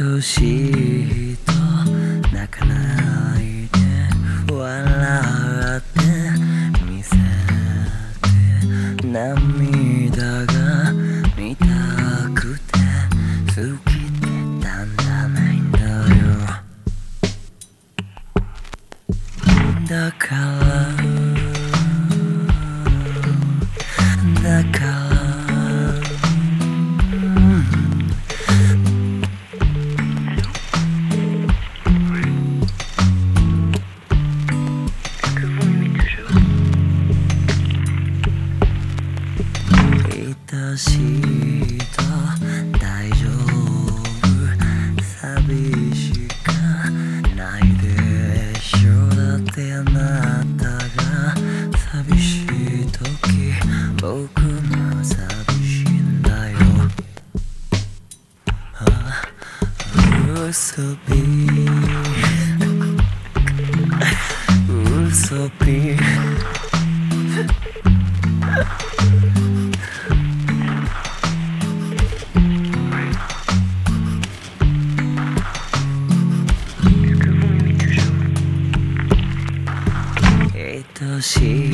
愛しいと泣かなート大丈夫？寂しくないでしょう。だって、あなたが寂しい時僕も寂しいんだよ欲。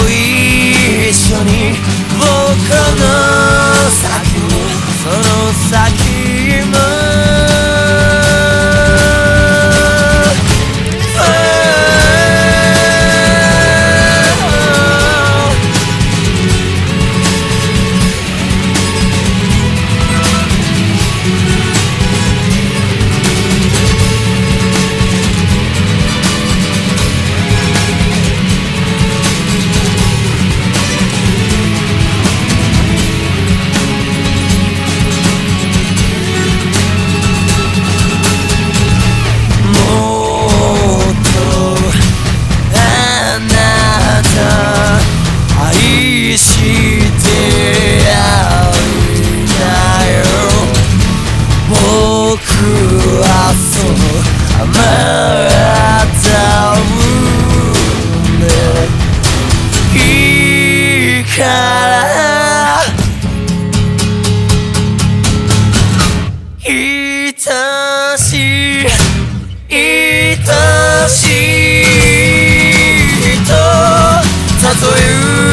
oír. しい愛しいと数える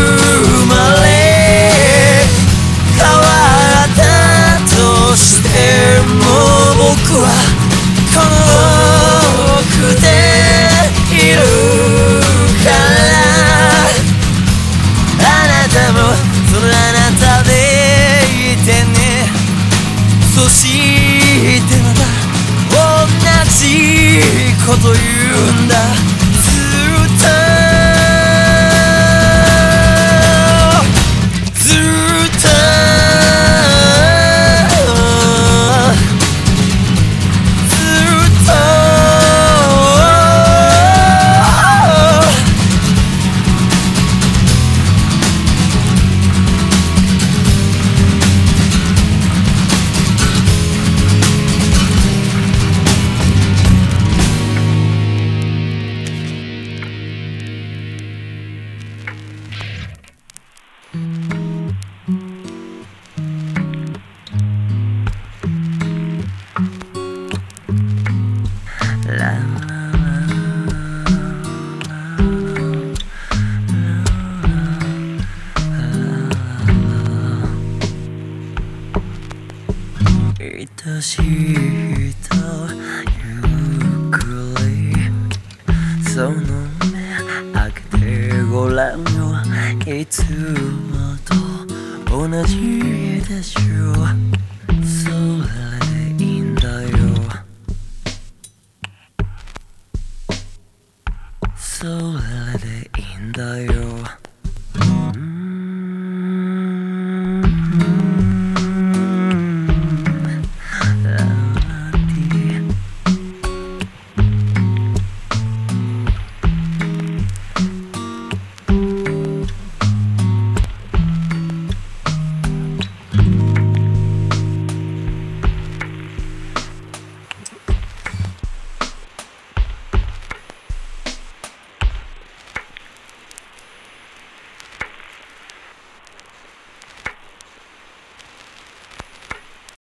愛しいとゆっくりその目開けてごらんよ。いつもと同じでしょそれでいいんだよ。それでいいんだよ。